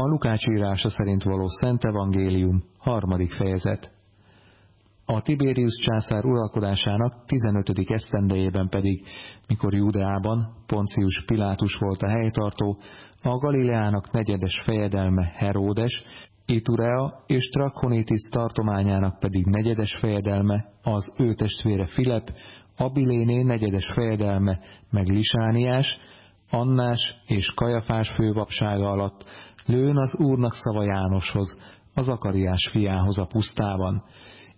A Lukács írása szerint való Szent Evangélium, harmadik fejezet. A Tiberius császár uralkodásának 15. esztendejében pedig, mikor Júdeában Poncius Pilátus volt a helytartó, a Galileának negyedes fejedelme Heródes, Iturea és Trachonitis tartományának pedig negyedes fejedelme az ő testvére Filip, Abiléné negyedes fejedelme meg Lisániás, Annás és Kajafás fővapsága alatt lőn az Úrnak szava Jánoshoz, az Akariás fiához a pusztában,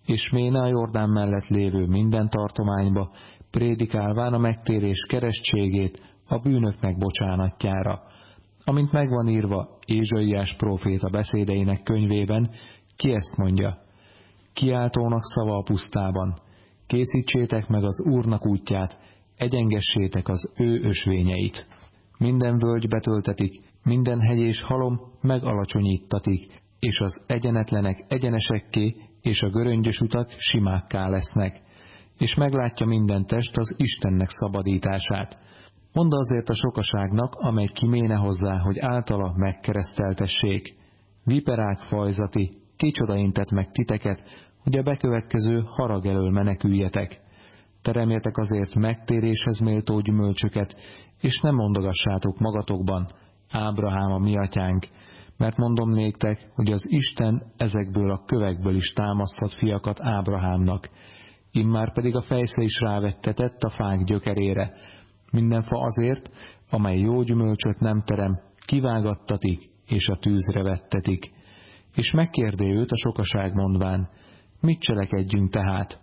és Ména a Jordán mellett lévő minden tartományba, prédikálván a megtérés keresztségét a bűnöknek bocsánatjára. Amint megvan írva Ézsaiás próféta beszédeinek könyvében, ki ezt mondja? Kiáltónak szava a pusztában, készítsétek meg az Úrnak útját, egyengessétek az ő ösvényeit. Minden völgy betöltetik, minden hegy és halom megalacsonyítatik, és az egyenetlenek egyenesekké, és a göröngyös utak simákká lesznek, és meglátja minden test az Istennek szabadítását. Mondd azért a sokaságnak, amely kiméne hozzá, hogy általa megkereszteltessék. Viperák fajzati, kicsoda intett meg titeket, hogy a bekövetkező harag elől meneküljetek. Teremjetek azért megtéréshez méltó gyümölcsöket, és nem mondogassátok magatokban, Ábrahám a mi atyánk, mert mondom néktek, hogy az Isten ezekből a kövekből is támaszthat fiakat Ábrahámnak. Immár pedig a fejsze is rávettetett a fák gyökerére. Minden fa azért, amely jó gyümölcsöt nem terem, kivágattatik, és a tűzre vettetik. És megkérdé őt a sokaság mondván, mit cselekedjünk tehát?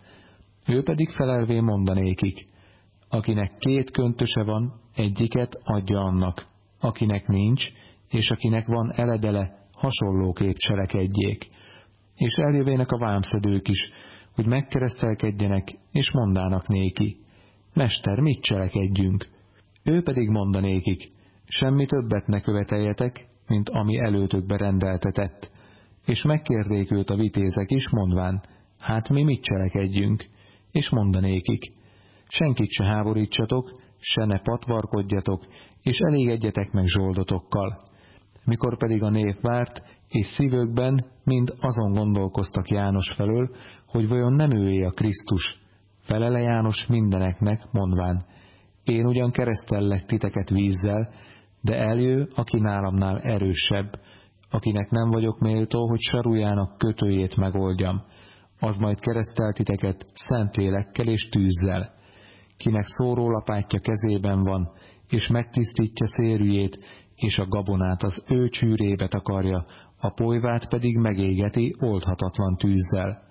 Ő pedig felelvé mondanékik, akinek két köntöse van, egyiket adja annak, akinek nincs, és akinek van eledele, hasonlóképp cselekedjék. És eljövének a vámszedők is, hogy megkeresztelkedjenek, és mondának néki, Mester, mit cselekedjünk? Ő pedig mondanékik, semmi többet ne követeljetek, mint ami előtökbe rendeltetett. És megkérdék őt a vitézek is, mondván, hát mi mit cselekedjünk? És mondanékik, senkit se háborítsatok, se ne patvarkodjatok, és elégedjetek meg zsoldotokkal. Mikor pedig a nép várt, és szívőkben mind azon gondolkoztak János felől, hogy vajon nem őé a Krisztus. Felele János mindeneknek, mondván, én ugyan keresztellek titeket vízzel, de eljő, aki nálamnál erősebb, akinek nem vagyok méltó, hogy sarujának kötőjét megoldjam, az majd keresztel titeket szentlélekkel és tűzzel kinek szórólapátja kezében van, és megtisztítja szérűjét, és a gabonát az ő csűrébe takarja, a polyvát pedig megégeti oldhatatlan tűzzel.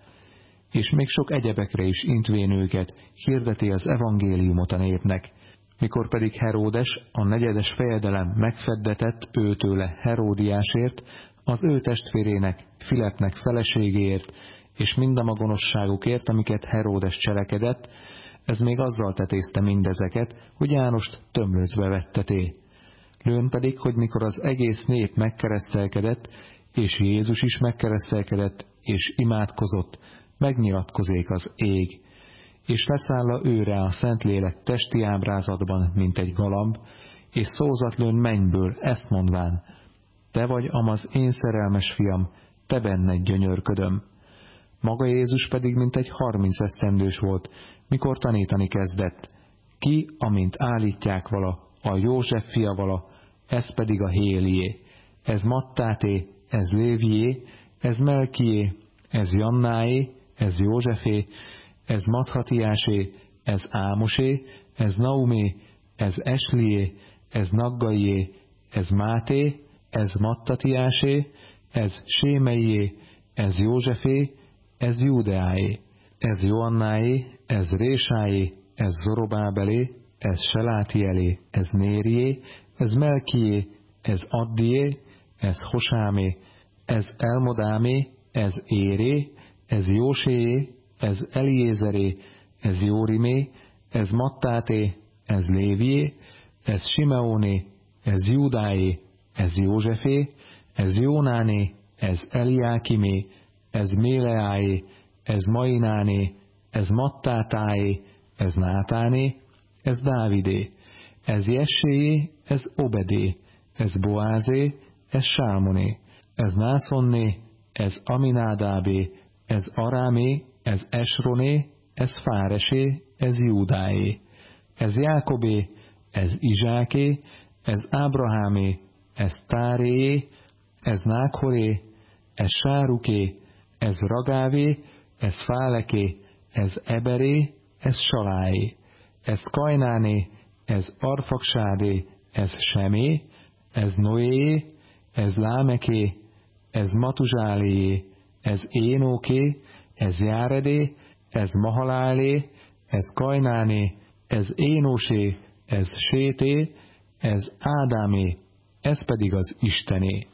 És még sok egyebekre is intvén őket, hirdeti az evangéliumot a népnek. Mikor pedig Heródes, a negyedes fejedelem megfeddetett őtőle Heródiásért, az ő testvérének, Filepnek feleségéért, és mind a magonosságukért, amiket Heródes cselekedett, ez még azzal tetézte mindezeket, hogy Jánost tömlőzbe vetteté. Lőn pedig, hogy mikor az egész nép megkeresztelkedett, és Jézus is megkeresztelkedett, és imádkozott, megnyilatkozék az ég, és leszáll őre a Szentlélek testi ábrázatban, mint egy galamb, és szózatlőn mennyből ezt mondván, te vagy amaz én szerelmes fiam, te benned gyönyörködöm. Maga Jézus pedig mint egy harminc esztendős volt, mikor tanítani kezdett. Ki, amint állítják vala, a József fia vala, ez pedig a Hélié. Ez Mattáté, ez Lévié, ez Melkié, ez Jannáé, ez Józsefé, ez Mathatiásé, ez Ámosé, ez Naumé, ez Eslié, ez Naggaié, ez Máté, ez Mattatiásé, ez Sémeié, ez Józsefé, ez Júdeáé, ez Joannáé, ez Résáé, ez Zorobábelé, ez Selátielé, ez Nérié, ez Melkié, ez Addié, ez Hosámé, ez Elmodámé, ez Éré, ez Jóséé, ez Eliézeré, ez Jórimé, ez Mattáté, ez Lévié, ez Simeóné, ez Júdáé, ez Józsefé, ez Jónáné, ez Eliákimé, ez Méleáé, ez Maináné, ez Mattátáé, ez Nátáné, ez Dávidé, ez Jesséé, ez Obedé, ez Boázé, ez Sálmoné, ez Nászonné, ez Aminádábé, ez Arámé, ez Esroné, ez Fáresé, ez Júdáé, ez Jákobé, ez Izsáké, ez Ábrahámé, ez Táréé, ez Nákhoré, ez Sáruké, ez Ragávé, ez Fáleké, ez Eberé, ez Saláé, ez Kajnáné, ez Arfaksádé, ez Semé, ez Noé, ez Lámeké, ez Matuzsáléé, ez Énóké, ez Járedé, ez Mahalálé, ez Kajnáné, ez Énosé, ez Sété, ez Ádámé, ez pedig az Istené.